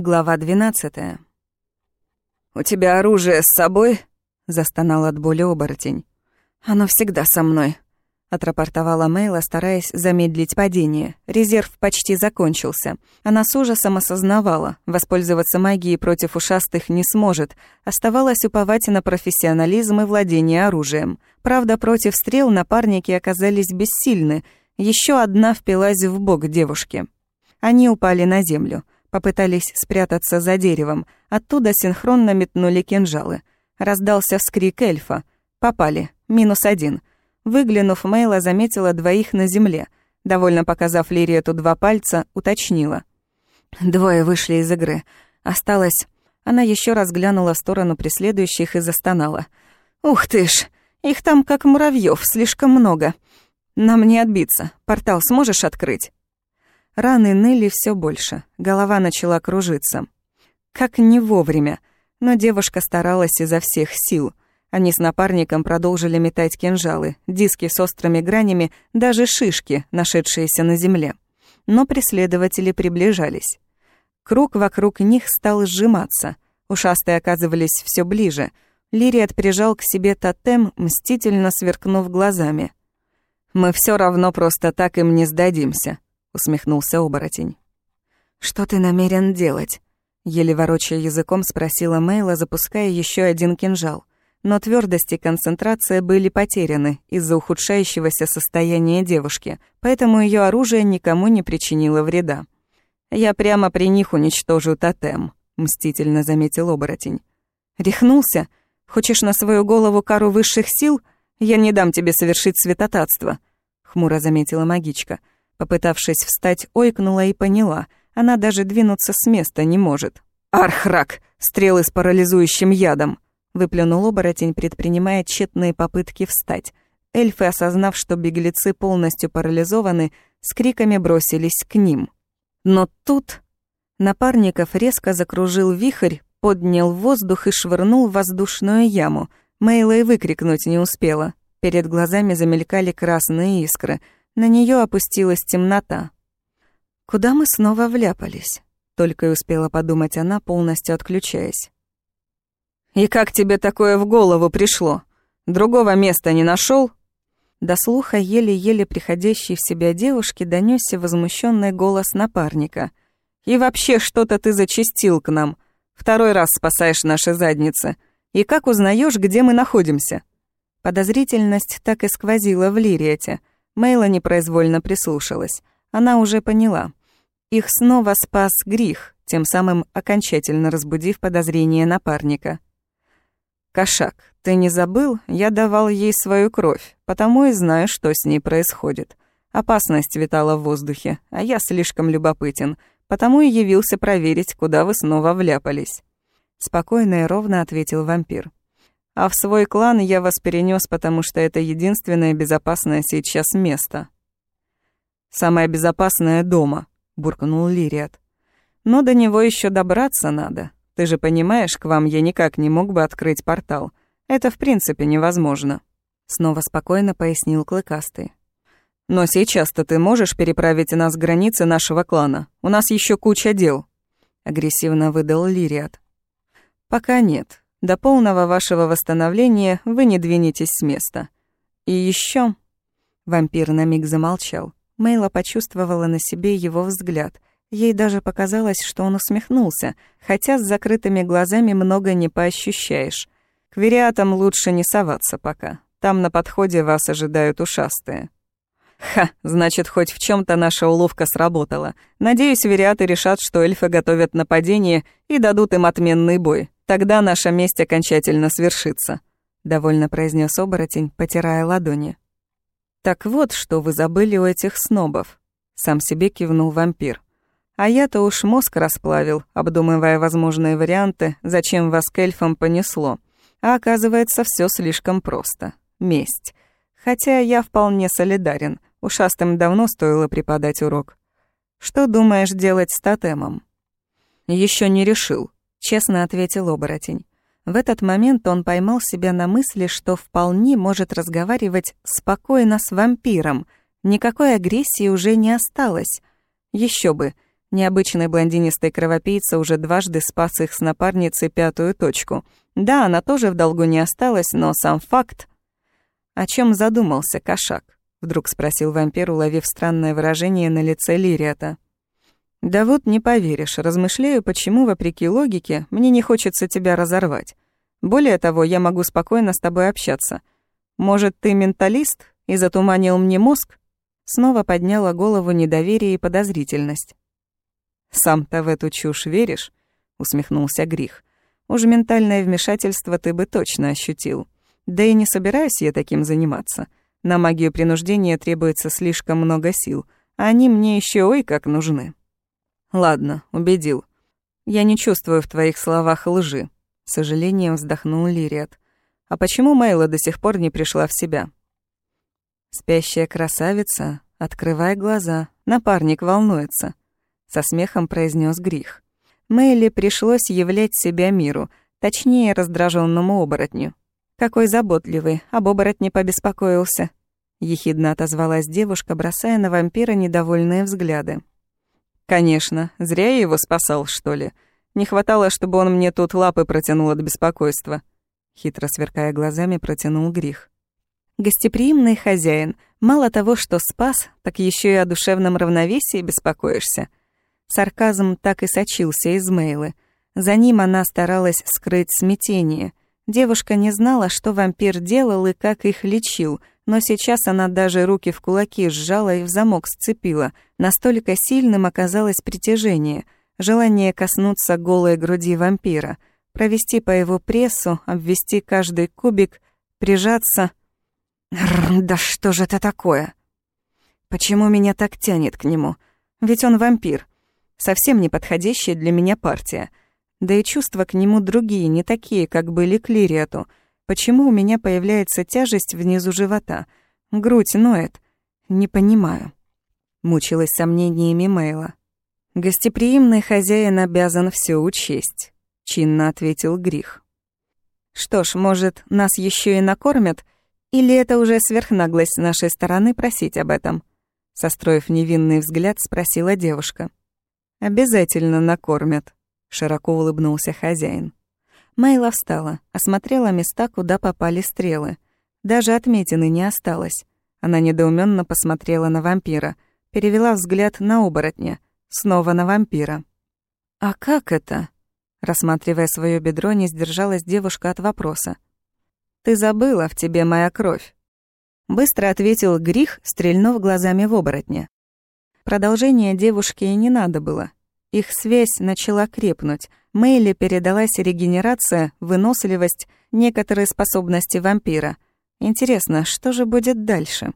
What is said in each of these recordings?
Глава 12. «У тебя оружие с собой?» — застонал от боли оборотень. «Оно всегда со мной», — отрапортовала Мейла, стараясь замедлить падение. Резерв почти закончился. Она с ужасом осознавала, воспользоваться магией против ушастых не сможет. Оставалось уповать на профессионализм и владение оружием. Правда, против стрел напарники оказались бессильны. Еще одна впилась в бок девушки. Они упали на землю. Попытались спрятаться за деревом. Оттуда синхронно метнули кинжалы. Раздался вскрик эльфа. Попали. Минус один. Выглянув, Мейла заметила двоих на земле. Довольно показав Лириету два пальца, уточнила. Двое вышли из игры. Осталось... Она еще раз глянула в сторону преследующих и застонала. «Ух ты ж! Их там как муравьев, слишком много. Нам не отбиться. Портал сможешь открыть?» Раны ныли все больше, голова начала кружиться. Как не вовремя, но девушка старалась изо всех сил. Они с напарником продолжили метать кинжалы, диски с острыми гранями, даже шишки, нашедшиеся на земле. Но преследователи приближались. Круг вокруг них стал сжиматься. Ушастые оказывались все ближе. Лириат прижал к себе тотем, мстительно сверкнув глазами. «Мы все равно просто так им не сдадимся», усмехнулся оборотень. «Что ты намерен делать?» Еле ворочая языком спросила Мейла, запуская еще один кинжал. Но твердость и концентрация были потеряны из-за ухудшающегося состояния девушки, поэтому ее оружие никому не причинило вреда. «Я прямо при них уничтожу тотем», — мстительно заметил оборотень. «Рехнулся? Хочешь на свою голову кару высших сил? Я не дам тебе совершить святотатство», — хмуро заметила магичка. Попытавшись встать, ойкнула и поняла. Она даже двинуться с места не может. «Архрак! Стрелы с парализующим ядом!» Выплюнул оборотень, предпринимая тщетные попытки встать. Эльфы, осознав, что беглецы полностью парализованы, с криками бросились к ним. Но тут напарников резко закружил вихрь, поднял воздух и швырнул в воздушную яму. Мейла и выкрикнуть не успела. Перед глазами замелькали красные искры — на нее опустилась темнота. Куда мы снова вляпались? Только и успела подумать она, полностью отключаясь. «И как тебе такое в голову пришло? Другого места не нашел? До слуха еле-еле приходящей в себя девушки донесся возмущенный голос напарника. «И вообще что-то ты зачистил к нам. Второй раз спасаешь наши задницы. И как узнаешь, где мы находимся?» Подозрительность так и сквозила в Лириете. Мейла непроизвольно прислушалась. Она уже поняла. Их снова спас грех, тем самым окончательно разбудив подозрение напарника. «Кошак, ты не забыл? Я давал ей свою кровь, потому и знаю, что с ней происходит. Опасность витала в воздухе, а я слишком любопытен, потому и явился проверить, куда вы снова вляпались». Спокойно и ровно ответил вампир. А в свой клан я вас перенес, потому что это единственное безопасное сейчас место. Самое безопасное дома, буркнул Лириат. Но до него еще добраться надо. Ты же понимаешь, к вам я никак не мог бы открыть портал. Это в принципе невозможно. Снова спокойно пояснил Клыкастый. Но сейчас-то ты можешь переправить нас к границе нашего клана. У нас еще куча дел. Агрессивно выдал Лириат. Пока нет. До полного вашего восстановления вы не двинетесь с места. И еще. Вампир на миг замолчал. Мейла почувствовала на себе его взгляд. Ей даже показалось, что он усмехнулся, хотя с закрытыми глазами много не поощущаешь. К вериатам лучше не соваться пока. Там на подходе вас ожидают ушастые. Ха, значит, хоть в чем то наша уловка сработала. Надеюсь, вериаты решат, что эльфы готовят нападение и дадут им отменный бой. Тогда наша месть окончательно свершится», — довольно произнес оборотень, потирая ладони. «Так вот, что вы забыли у этих снобов», — сам себе кивнул вампир. «А я-то уж мозг расплавил, обдумывая возможные варианты, зачем вас к эльфам понесло. А оказывается, все слишком просто. Месть. Хотя я вполне солидарен, ушастым давно стоило преподать урок. Что думаешь делать с тотемом?» Еще не решил», честно ответил оборотень. В этот момент он поймал себя на мысли, что вполне может разговаривать спокойно с вампиром. Никакой агрессии уже не осталось. Еще бы, Необычный блондинистый кровопийца уже дважды спас их с напарницей пятую точку. Да, она тоже в долгу не осталась, но сам факт... «О чем задумался кошак?» — вдруг спросил вампир, уловив странное выражение на лице Лириата. «Да вот не поверишь, размышляю, почему, вопреки логике, мне не хочется тебя разорвать. Более того, я могу спокойно с тобой общаться. Может, ты менталист и затуманил мне мозг?» Снова подняла голову недоверие и подозрительность. «Сам-то в эту чушь веришь?» — усмехнулся Грих. «Уж ментальное вмешательство ты бы точно ощутил. Да и не собираюсь я таким заниматься. На магию принуждения требуется слишком много сил, а они мне еще ой как нужны». «Ладно, убедил. Я не чувствую в твоих словах лжи», — с сожалением вздохнул Лириат. «А почему Мейла до сих пор не пришла в себя?» «Спящая красавица, открывай глаза, напарник волнуется», — со смехом произнес Грих. Мэйли пришлось являть себя миру, точнее, раздраженному оборотню. «Какой заботливый, об оборотне побеспокоился», — ехидно отозвалась девушка, бросая на вампира недовольные взгляды. «Конечно, зря я его спасал, что ли. Не хватало, чтобы он мне тут лапы протянул от беспокойства», — хитро сверкая глазами протянул Грих. Гостеприимный хозяин, мало того, что спас, так еще и о душевном равновесии беспокоишься. Сарказм так и сочился из мейлы. За ним она старалась скрыть смятение. Девушка не знала, что вампир делал и как их лечил, но сейчас она даже руки в кулаки сжала и в замок сцепила. Настолько сильным оказалось притяжение, желание коснуться голой груди вампира, провести по его прессу, обвести каждый кубик, прижаться — да что же это такое? Почему меня так тянет к нему? Ведь он вампир. Совсем не подходящая для меня партия. Да и чувства к нему другие, не такие, как были к Лириату. Почему у меня появляется тяжесть внизу живота? Грудь ноет. Не понимаю. Мучилась сомнениями Мейла. «Гостеприимный хозяин обязан все учесть», — чинно ответил Грих. «Что ж, может, нас еще и накормят?» Или это уже сверхнаглость с нашей стороны просить об этом?» Состроив невинный взгляд, спросила девушка. «Обязательно накормят», — широко улыбнулся хозяин. Мейла встала, осмотрела места, куда попали стрелы. Даже отметины не осталось. Она недоуменно посмотрела на вампира, перевела взгляд на оборотня, снова на вампира. «А как это?» Рассматривая свое бедро, не сдержалась девушка от вопроса. Ты забыла, в тебе моя кровь. Быстро ответил Грих, стрельнув глазами в оборотня. Продолжения девушке и не надо было. Их связь начала крепнуть. Мэйли передалась регенерация, выносливость, некоторые способности вампира. Интересно, что же будет дальше?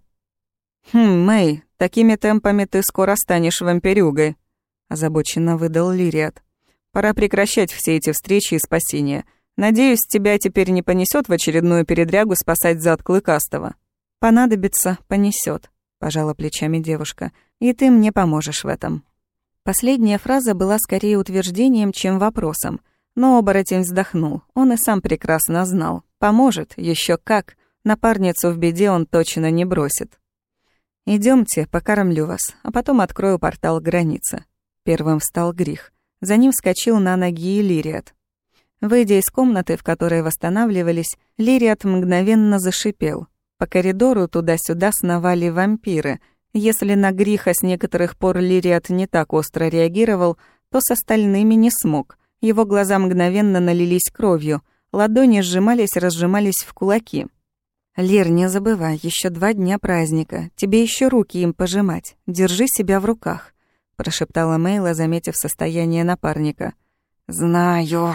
«Хм, Мэй, такими темпами ты скоро станешь вампирюгой», — озабоченно выдал Лириат. «Пора прекращать все эти встречи и спасения. Надеюсь, тебя теперь не понесет в очередную передрягу спасать зад Клыкастого. Понадобится, понесет, пожала плечами девушка. И ты мне поможешь в этом. Последняя фраза была скорее утверждением, чем вопросом. Но оборотень вздохнул. Он и сам прекрасно знал. Поможет, еще как. Напарницу в беде он точно не бросит. Идемте, покормлю вас, а потом открою портал границы. Первым встал Грих. За ним вскочил на ноги Иллириат. Выйдя из комнаты, в которой восстанавливались, Лириат мгновенно зашипел. По коридору туда-сюда сновали вампиры. Если на гриха с некоторых пор Лириат не так остро реагировал, то с остальными не смог. Его глаза мгновенно налились кровью, ладони сжимались разжимались в кулаки. «Лир, не забывай, еще два дня праздника. Тебе еще руки им пожимать. Держи себя в руках», — прошептала Мейла, заметив состояние напарника. «Знаю,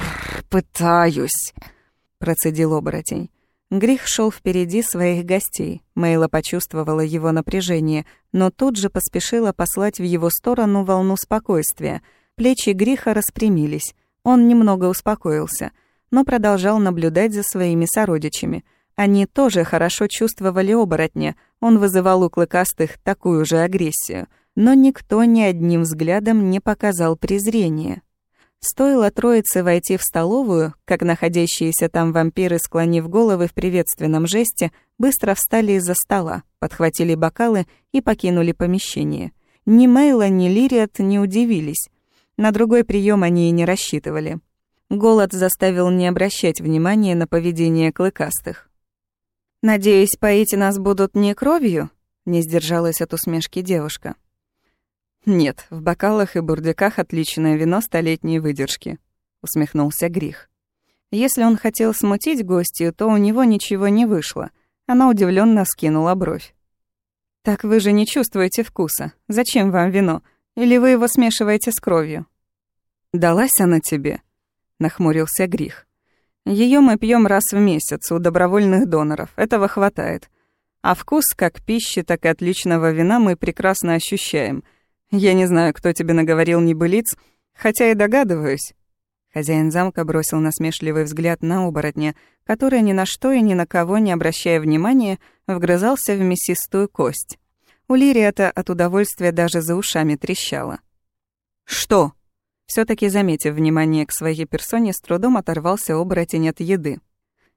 пытаюсь», — процедил оборотень. Грих шел впереди своих гостей. Мейла почувствовала его напряжение, но тут же поспешила послать в его сторону волну спокойствия. Плечи Гриха распрямились. Он немного успокоился, но продолжал наблюдать за своими сородичами. Они тоже хорошо чувствовали оборотня. Он вызывал у клыкастых такую же агрессию. Но никто ни одним взглядом не показал презрения. Стоило троице войти в столовую, как находящиеся там вампиры, склонив головы в приветственном жесте, быстро встали из-за стола, подхватили бокалы и покинули помещение. Ни Мейла, ни Лириат не удивились. На другой прием они и не рассчитывали. Голод заставил не обращать внимания на поведение клыкастых. «Надеюсь, поить нас будут не кровью?» — не сдержалась от усмешки девушка. «Нет, в бокалах и бурдюках отличное вино столетней выдержки», — усмехнулся Грих. Если он хотел смутить гостью, то у него ничего не вышло. Она удивленно скинула бровь. «Так вы же не чувствуете вкуса. Зачем вам вино? Или вы его смешиваете с кровью?» «Далась она тебе?» — нахмурился Грих. Ее мы пьем раз в месяц у добровольных доноров. Этого хватает. А вкус как пищи, так и отличного вина мы прекрасно ощущаем. Я не знаю, кто тебе наговорил небылиц, хотя и догадываюсь». Хозяин замка бросил насмешливый взгляд на оборотня, который ни на что и ни на кого не обращая внимания, вгрызался в мясистую кость. У Лириата от удовольствия даже за ушами трещало. «Что?» все таки заметив внимание к своей персоне, с трудом оторвался оборотень от еды.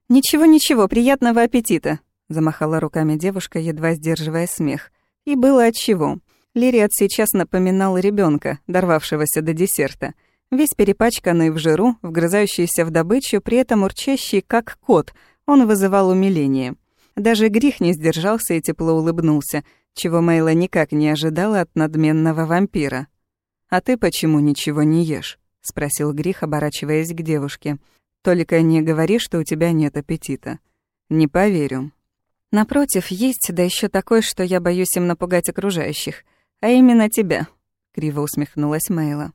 «Ничего-ничего, приятного аппетита!» — замахала руками девушка, едва сдерживая смех. И было отчего. Лириат сейчас напоминал ребенка, дорвавшегося до десерта. Весь перепачканный в жиру, вгрызающийся в добычу, при этом урчащий, как кот, он вызывал умиление. Даже грех не сдержался и тепло улыбнулся, чего Мейла никак не ожидала от надменного вампира. «А ты почему ничего не ешь?» — спросил Грих, оборачиваясь к девушке. «Только не говори, что у тебя нет аппетита. Не поверю». «Напротив, есть, да еще такой, что я боюсь им напугать окружающих. А именно тебя», — криво усмехнулась Мейла.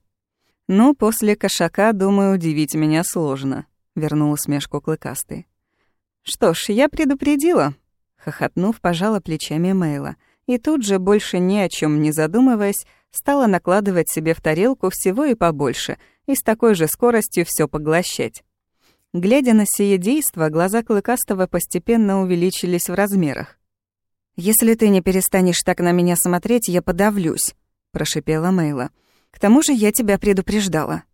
«Ну, после кошака, думаю, удивить меня сложно», — вернул усмешку клыкастый. «Что ж, я предупредила», — хохотнув, пожала плечами Мейла. И тут же, больше ни о чем не задумываясь, стала накладывать себе в тарелку всего и побольше, и с такой же скоростью все поглощать. Глядя на сие действо, глаза Клыкастого постепенно увеличились в размерах. «Если ты не перестанешь так на меня смотреть, я подавлюсь», — прошипела Мейла. «К тому же я тебя предупреждала».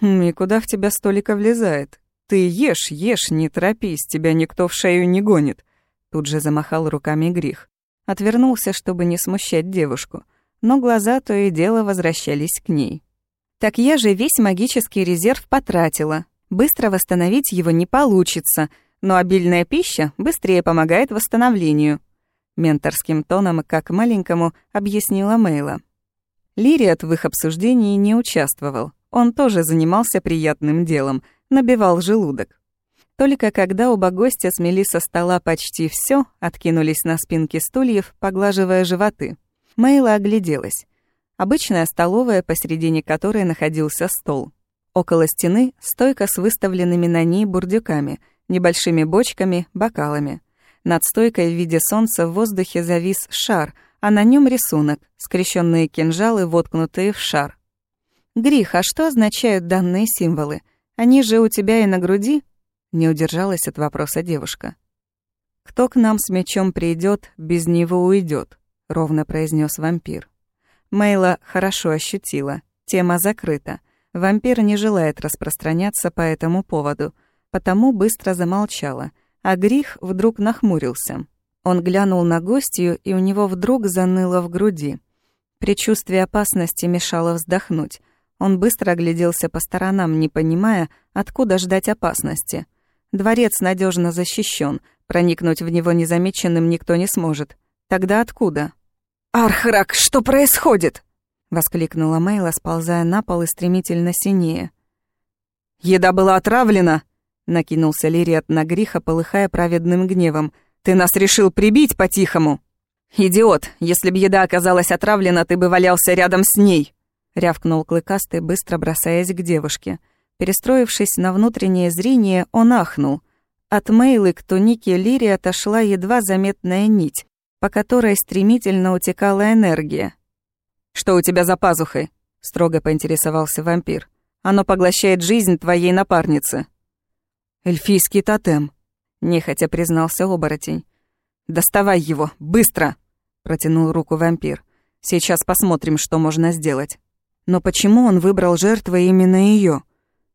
«Хм, «И куда в тебя столика влезает? Ты ешь, ешь, не торопись, тебя никто в шею не гонит», — тут же замахал руками Грих. Отвернулся, чтобы не смущать девушку — но глаза то и дело возвращались к ней. «Так я же весь магический резерв потратила. Быстро восстановить его не получится, но обильная пища быстрее помогает восстановлению», менторским тоном, как маленькому, объяснила Мейла. Лириат в их обсуждении не участвовал. Он тоже занимался приятным делом, набивал желудок. Только когда оба гостя смели со стола почти все, откинулись на спинки стульев, поглаживая животы. Мейла огляделась. Обычная столовая, посередине которой находился стол. Около стены стойка с выставленными на ней бурдюками, небольшими бочками, бокалами. Над стойкой в виде солнца в воздухе завис шар, а на нем рисунок, скрещенные кинжалы, воткнутые в шар. «Грих, а что означают данные символы? Они же у тебя и на груди?» Не удержалась от вопроса девушка. «Кто к нам с мечом придет, без него уйдет. — ровно произнес вампир. Мейла хорошо ощутила. Тема закрыта. Вампир не желает распространяться по этому поводу, потому быстро замолчала, а Грих вдруг нахмурился. Он глянул на гостью, и у него вдруг заныло в груди. Предчувствие опасности мешало вздохнуть. Он быстро огляделся по сторонам, не понимая, откуда ждать опасности. Дворец надежно защищен, проникнуть в него незамеченным никто не сможет. Тогда откуда? «Архрак, что происходит?» — воскликнула Мейла, сползая на пол и стремительно синее. «Еда была отравлена!» — накинулся Лириат на Гриха, полыхая праведным гневом. «Ты нас решил прибить по-тихому!» «Идиот! Если б еда оказалась отравлена, ты бы валялся рядом с ней!» — рявкнул Клыкастый, быстро бросаясь к девушке. Перестроившись на внутреннее зрение, он ахнул. От Мейлы к тунике Лири отошла едва заметная нить, по которой стремительно утекала энергия. «Что у тебя за пазухой?» — строго поинтересовался вампир. «Оно поглощает жизнь твоей напарницы». «Эльфийский тотем», — нехотя признался оборотень. «Доставай его, быстро!» — протянул руку вампир. «Сейчас посмотрим, что можно сделать». «Но почему он выбрал жертвой именно ее?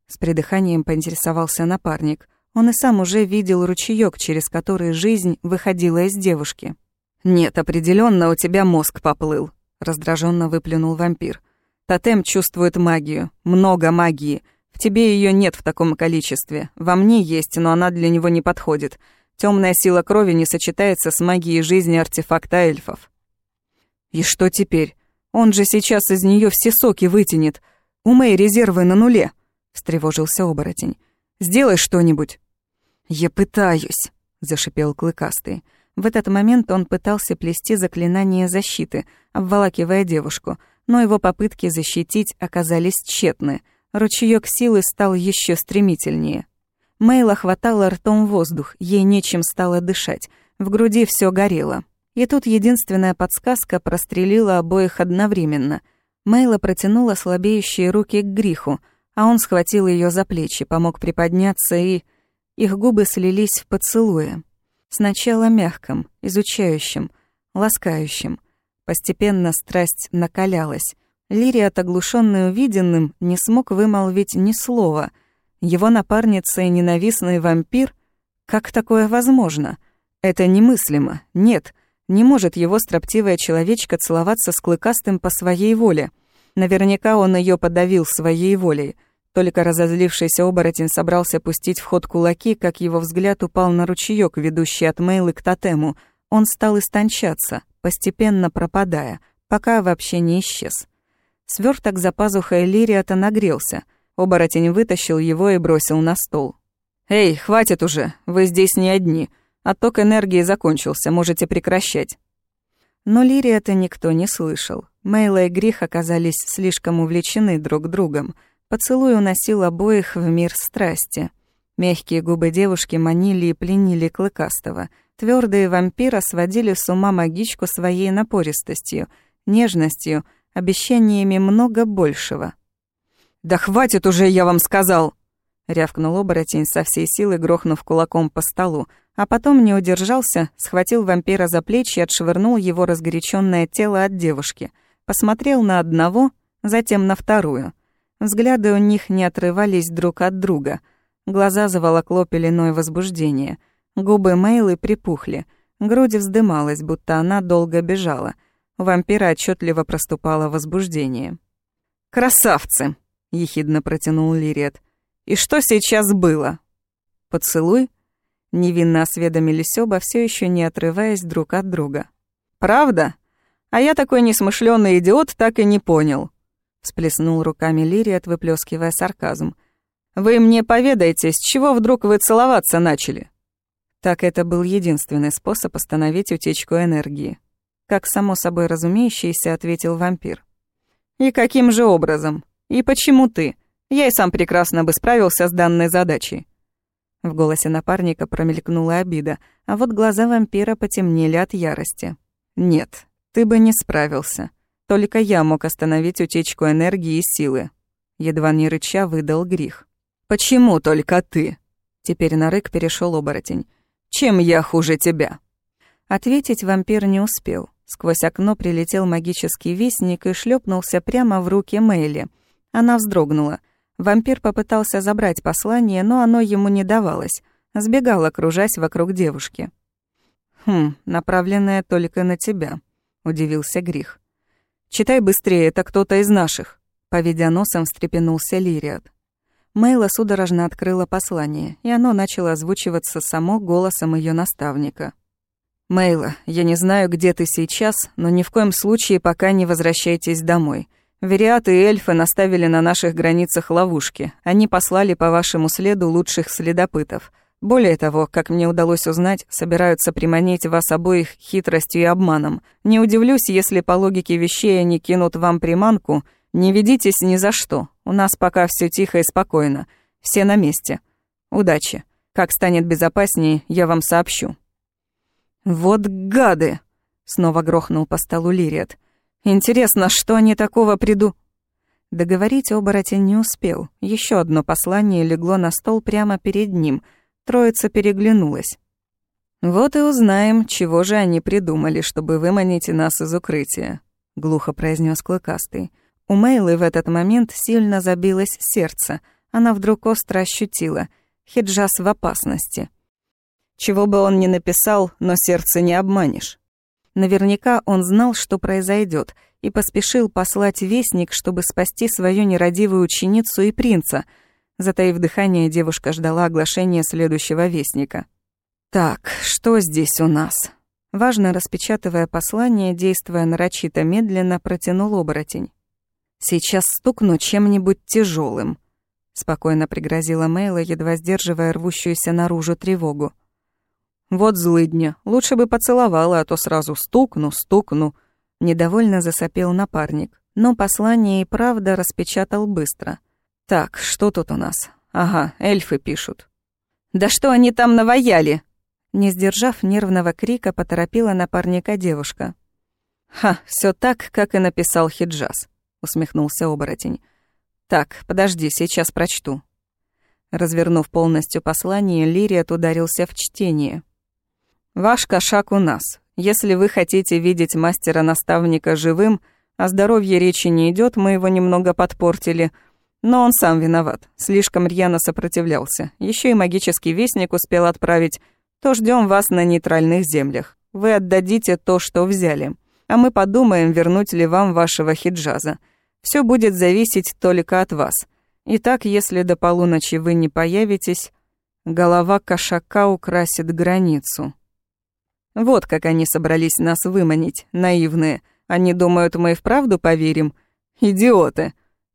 С придыханием поинтересовался напарник. Он и сам уже видел ручеёк, через который жизнь выходила из девушки. «Нет, определенно у тебя мозг поплыл», — раздраженно выплюнул вампир. Тотем чувствует магию, много магии. В тебе ее нет в таком количестве. Во мне есть, но она для него не подходит. Темная сила крови не сочетается с магией жизни артефакта эльфов. И что теперь? Он же сейчас из нее все соки вытянет. У Мэй резервы на нуле, встревожился оборотень. Сделай что-нибудь. Я пытаюсь, зашипел клыкастый. В этот момент он пытался плести заклинание защиты, обволакивая девушку, но его попытки защитить оказались тщетны. Ручеёк силы стал еще стремительнее. Мейла хватала ртом воздух, ей нечем стало дышать, в груди все горело. И тут единственная подсказка прострелила обоих одновременно. Мейла протянула слабеющие руки к гриху, а он схватил ее за плечи, помог приподняться и... Их губы слились в поцелуе. Сначала мягком, изучающим, ласкающим. Постепенно страсть накалялась. Лириат, оглушенный увиденным, не смог вымолвить ни слова. Его напарница и ненавистный вампир? Как такое возможно? Это немыслимо. Нет, не может его строптивая человечка целоваться с клыкастым по своей воле. Наверняка он ее подавил своей волей — только разозлившийся оборотень собрался пустить в ход кулаки, как его взгляд упал на ручеёк, ведущий от Мейлы к тотему. Он стал истончаться, постепенно пропадая, пока вообще не исчез. Свёрток за пазухой Лириата нагрелся. Оборотень вытащил его и бросил на стол. «Эй, хватит уже, вы здесь не одни. Отток энергии закончился, можете прекращать». Но Лириата никто не слышал. Мейла и Грих оказались слишком увлечены друг другом — Поцелуй уносил обоих в мир страсти. Мягкие губы девушки манили и пленили Клыкастого. Твердые вампира сводили с ума магичку своей напористостью, нежностью, обещаниями много большего. «Да хватит уже, я вам сказал!» Рявкнул оборотень со всей силы, грохнув кулаком по столу, а потом не удержался, схватил вампира за плечи и отшвырнул его разгоряченное тело от девушки. Посмотрел на одного, затем на вторую — Взгляды у них не отрывались друг от друга. Глаза заволокло пеленой возбуждения. Губы Мейлы припухли. Грудь вздымалась, будто она долго бежала. Вампира отчетливо проступало возбуждение. «Красавцы!» — ехидно протянул Лирет. «И что сейчас было?» «Поцелуй?» Невинно осведомились оба, все еще не отрываясь друг от друга. «Правда? А я такой несмышленый идиот так и не понял всплеснул руками Лириат, выплескивая сарказм. «Вы мне поведайте, с чего вдруг вы целоваться начали?» Так это был единственный способ остановить утечку энергии. Как само собой разумеющееся, ответил вампир. «И каким же образом? И почему ты? Я и сам прекрасно бы справился с данной задачей». В голосе напарника промелькнула обида, а вот глаза вампира потемнели от ярости. «Нет, ты бы не справился. Только я мог остановить утечку энергии и силы. Едва не рыча выдал грех. «Почему только ты?» Теперь на рык перешел оборотень. «Чем я хуже тебя?» Ответить вампир не успел. Сквозь окно прилетел магический вестник и шлепнулся прямо в руки Мэйли. Она вздрогнула. Вампир попытался забрать послание, но оно ему не давалось. Сбегал, окружась вокруг девушки. «Хм, направленное только на тебя», — удивился Грих. «Читай быстрее, это кто-то из наших», — поведя носом, встрепенулся Лириат. Мейла судорожно открыла послание, и оно начало озвучиваться само голосом ее наставника. «Мейла, я не знаю, где ты сейчас, но ни в коем случае пока не возвращайтесь домой. Вериаты и эльфы наставили на наших границах ловушки. Они послали по вашему следу лучших следопытов. Более того, как мне удалось узнать, собираются приманить вас обоих хитростью и обманом. Не удивлюсь, если по логике вещей они кинут вам приманку. Не ведитесь ни за что. У нас пока все тихо и спокойно. Все на месте. Удачи. Как станет безопаснее, я вам сообщу». «Вот гады!» — снова грохнул по столу Лириет. «Интересно, что они такого приду...» Договорить оборотень не успел. Еще одно послание легло на стол прямо перед ним — Троица переглянулась. «Вот и узнаем, чего же они придумали, чтобы выманить нас из укрытия», — глухо произнес Клыкастый. У Мейлы в этот момент сильно забилось сердце. Она вдруг остро ощутила. Хиджас в опасности. Чего бы он ни написал, но сердце не обманешь. Наверняка он знал, что произойдет, и поспешил послать вестник, чтобы спасти свою нерадивую ученицу и принца. Затаив дыхание, девушка ждала оглашения следующего вестника. «Так, что здесь у нас?» Важно распечатывая послание, действуя нарочито медленно, протянул оборотень. «Сейчас стукну чем-нибудь тяжелым, спокойно пригрозила Мейла, едва сдерживая рвущуюся наружу тревогу. «Вот злыдня, лучше бы поцеловала, а то сразу стукну, стукну», недовольно засопел напарник. Но послание и правда распечатал быстро. «Так, что тут у нас? Ага, эльфы пишут». «Да что они там наваяли?» Не сдержав нервного крика, поторопила напарника девушка. «Ха, все так, как и написал Хиджаз», — усмехнулся оборотень. «Так, подожди, сейчас прочту». Развернув полностью послание, Лириат ударился в чтение. «Ваш кошак у нас. Если вы хотите видеть мастера-наставника живым, о здоровье речи не идет, мы его немного подпортили, но он сам виноват, слишком рьяно сопротивлялся. Еще и магический вестник успел отправить, то ждем вас на нейтральных землях. Вы отдадите то, что взяли, а мы подумаем, вернуть ли вам вашего хиджаза. Все будет зависеть только от вас. Итак, если до полуночи вы не появитесь, голова кошака украсит границу. Вот как они собрались нас выманить, наивные. Они думают, мы и вправду поверим. Идиоты!»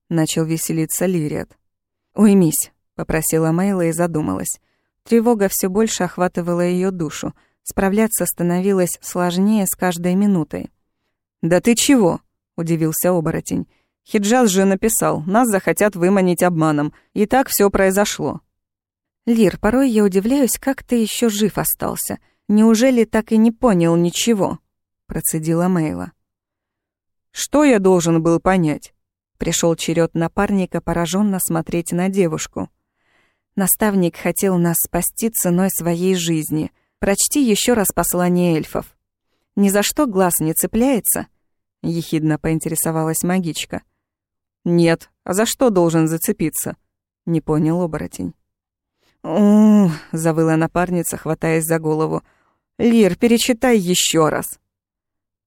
Начал веселиться Лириат. «Уймись», — попросила Мейла и задумалась. Тревога все больше охватывала ее душу. Справляться становилось сложнее с каждой минутой. «Да ты чего?» — удивился оборотень. «Хиджаз же написал, нас захотят выманить обманом. И так все произошло». «Лир, порой я удивляюсь, как ты еще жив остался. Неужели так и не понял ничего?» — процедила Мейла. «Что я должен был понять?» Пришел черед напарника пораженно смотреть на девушку. Наставник хотел нас спасти ценой своей жизни. Прочти еще раз послание эльфов. Ни за что глаз не цепляется? Ехидно поинтересовалась магичка. Нет, а за что должен зацепиться? Не понял оборотень. у завыла напарница, хватаясь за голову. «Лир, перечитай еще раз».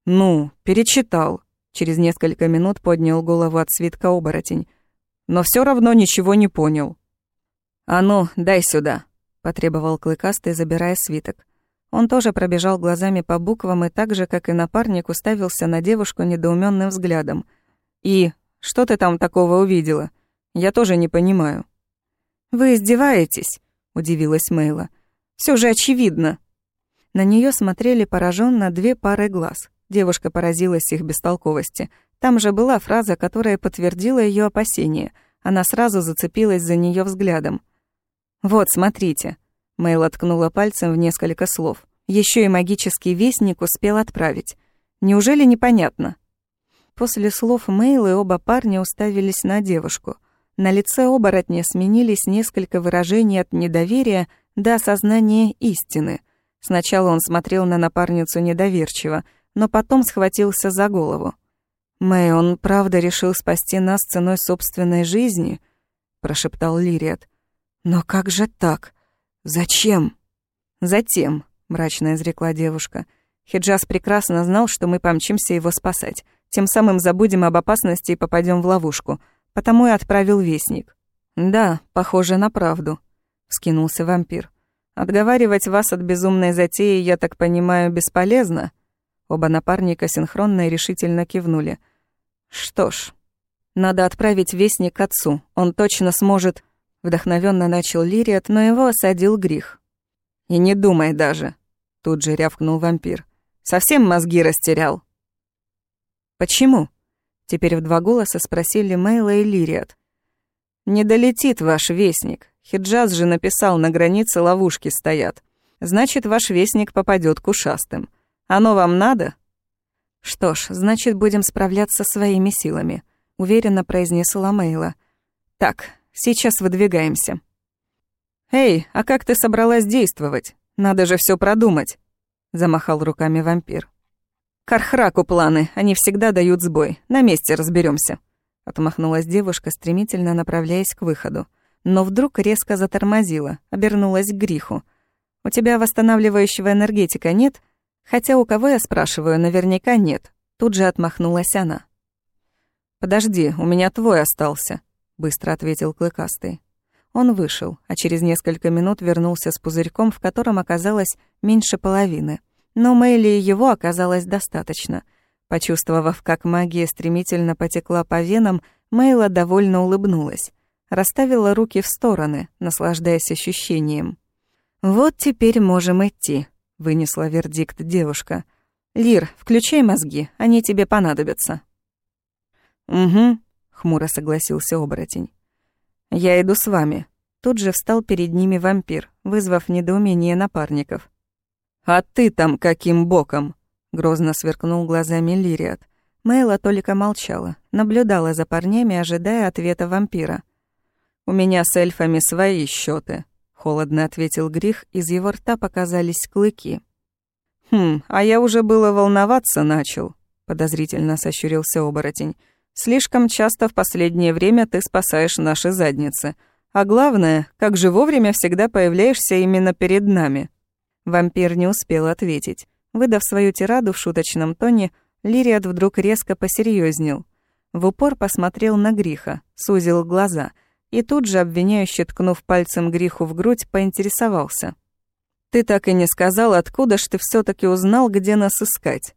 «Ну, перечитал», — через несколько минут поднял голову от свитка оборотень. «Но все равно ничего не понял». «А ну, дай сюда», — потребовал Клыкастый, забирая свиток. Он тоже пробежал глазами по буквам и так же, как и напарник, уставился на девушку недоуменным взглядом. «И что ты там такого увидела? Я тоже не понимаю». «Вы издеваетесь?» — удивилась Мейла. Все же очевидно». На нее смотрели пораженно две пары глаз. Девушка поразилась их бестолковости. Там же была фраза, которая подтвердила ее опасения. Она сразу зацепилась за нее взглядом. «Вот, смотрите». Мэйл откнула пальцем в несколько слов. Еще и магический вестник успел отправить. Неужели непонятно? После слов Мэйлы оба парня уставились на девушку. На лице оборотня сменились несколько выражений от недоверия до осознания истины. Сначала он смотрел на напарницу недоверчиво, но потом схватился за голову. «Мэй, он правда решил спасти нас ценой собственной жизни?» — прошептал Лириат. «Но как же так? Зачем?» «Затем», — мрачно изрекла девушка. «Хиджаз прекрасно знал, что мы помчимся его спасать. Тем самым забудем об опасности и попадем в ловушку. Потому и отправил вестник». «Да, похоже на правду», — вскинулся вампир. «Отговаривать вас от безумной затеи, я так понимаю, бесполезно?» Оба напарника синхронно и решительно кивнули. «Что ж, надо отправить вестник отцу. Он точно сможет...» Вдохновенно начал Лириат, но его осадил грех. «И не думай даже», — тут же рявкнул вампир. «Совсем мозги растерял». «Почему?» — теперь в два голоса спросили Мейла и Лириат. «Не долетит ваш вестник. Хиджаз же написал, на границе ловушки стоят. Значит, ваш вестник попадет к ушастым. Оно вам надо?» «Что ж, значит, будем справляться своими силами», — уверенно произнесла Мейла. «Так, Сейчас выдвигаемся». «Эй, а как ты собралась действовать? Надо же все продумать», — замахал руками вампир. «Кархраку планы, они всегда дают сбой. На месте разберемся. отмахнулась девушка, стремительно направляясь к выходу. Но вдруг резко затормозила, обернулась к гриху. «У тебя восстанавливающего энергетика нет?» Хотя у кого я спрашиваю, наверняка нет. Тут же отмахнулась она. «Подожди, у меня твой остался», — быстро ответил Клыкастый. Он вышел, а через несколько минут вернулся с пузырьком, в котором оказалось меньше половины. Но Мэйли его оказалось достаточно. Почувствовав, как магия стремительно потекла по венам, Мэйла довольно улыбнулась. Расставила руки в стороны, наслаждаясь ощущением. «Вот теперь можем идти», — вынесла вердикт девушка. «Лир, включай мозги, они тебе понадобятся». «Угу», — хмуро согласился оборотень. «Я иду с вами». Тут же встал перед ними вампир, вызвав недоумение напарников. «А ты там каким боком?» — грозно сверкнул глазами Лириат. Мэйла только молчала, наблюдала за парнями, ожидая ответа вампира. «У меня с эльфами свои счеты, холодно ответил Грих, из его рта показались клыки. «Хм, а я уже было волноваться начал», — подозрительно сощурился оборотень. Слишком часто в последнее время ты спасаешь наши задницы. А главное, как же вовремя всегда появляешься именно перед нами». Вампир не успел ответить. Выдав свою тираду в шуточном тоне, Лириат вдруг резко посерьезнел. В упор посмотрел на Гриха, сузил глаза и тут же, обвиняюще ткнув пальцем Гриху в грудь, поинтересовался. «Ты так и не сказал, откуда ж ты все таки узнал, где нас искать?»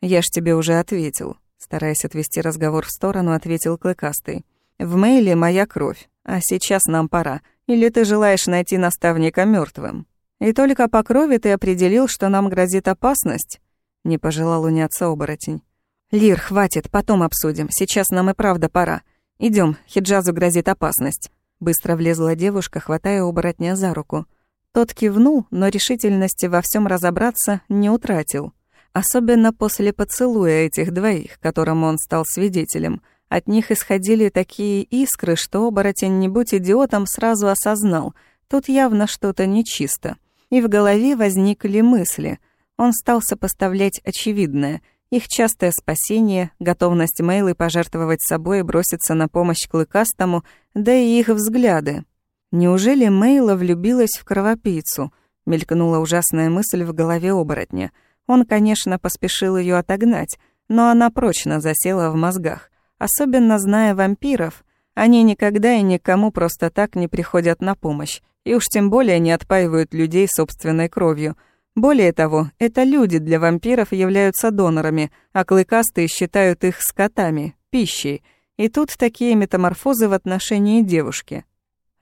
«Я ж тебе уже ответил. Стараясь отвести разговор в сторону, ответил Клыкастый. «В мейле моя кровь, а сейчас нам пора. Или ты желаешь найти наставника мертвым? И только по крови ты определил, что нам грозит опасность?» Не пожелал уняться оборотень. «Лир, хватит, потом обсудим. Сейчас нам и правда пора. Идем, Хиджазу грозит опасность». Быстро влезла девушка, хватая оборотня за руку. Тот кивнул, но решительности во всем разобраться не утратил. Особенно после поцелуя этих двоих, которому он стал свидетелем. От них исходили такие искры, что оборотень, не будь идиотом, сразу осознал. Тут явно что-то нечисто. И в голове возникли мысли. Он стал сопоставлять очевидное. Их частое спасение, готовность Мейлы пожертвовать собой и броситься на помощь Клыкастому, да и их взгляды. Неужели Мейла влюбилась в кровопийцу? Мелькнула ужасная мысль в голове оборотня — он, конечно, поспешил ее отогнать, но она прочно засела в мозгах. Особенно зная вампиров, они никогда и никому просто так не приходят на помощь, и уж тем более не отпаивают людей собственной кровью. Более того, это люди для вампиров являются донорами, а клыкастые считают их скотами, пищей. И тут такие метаморфозы в отношении девушки.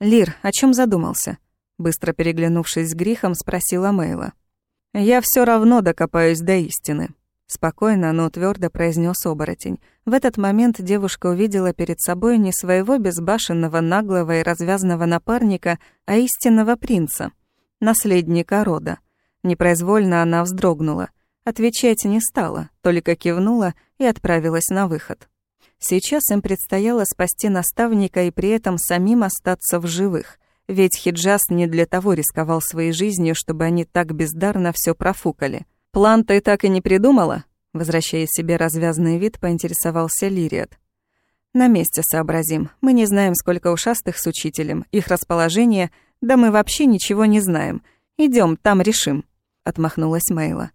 «Лир, о чем задумался?» Быстро переглянувшись с Грихом, спросила Мейла. «Я все равно докопаюсь до истины», — спокойно, но твердо произнес оборотень. В этот момент девушка увидела перед собой не своего безбашенного, наглого и развязного напарника, а истинного принца, наследника рода. Непроизвольно она вздрогнула. Отвечать не стала, только кивнула и отправилась на выход. Сейчас им предстояло спасти наставника и при этом самим остаться в живых. Ведь Хиджас не для того рисковал своей жизнью, чтобы они так бездарно все профукали. «План ты так и не придумала?» Возвращая себе развязный вид, поинтересовался Лириат. «На месте сообразим. Мы не знаем, сколько ушастых с учителем, их расположение, да мы вообще ничего не знаем. Идем, там решим», — отмахнулась Мейла.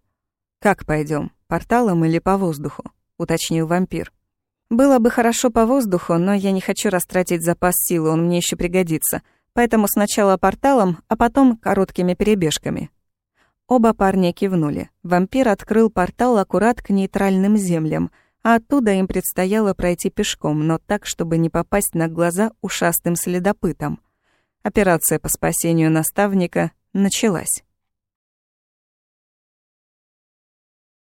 «Как пойдем? Порталом или по воздуху?» — уточнил вампир. «Было бы хорошо по воздуху, но я не хочу растратить запас силы, он мне еще пригодится», Поэтому сначала порталом, а потом короткими перебежками. Оба парня кивнули. Вампир открыл портал аккурат к нейтральным землям, а оттуда им предстояло пройти пешком, но так, чтобы не попасть на глаза ушастым следопытам. Операция по спасению наставника началась.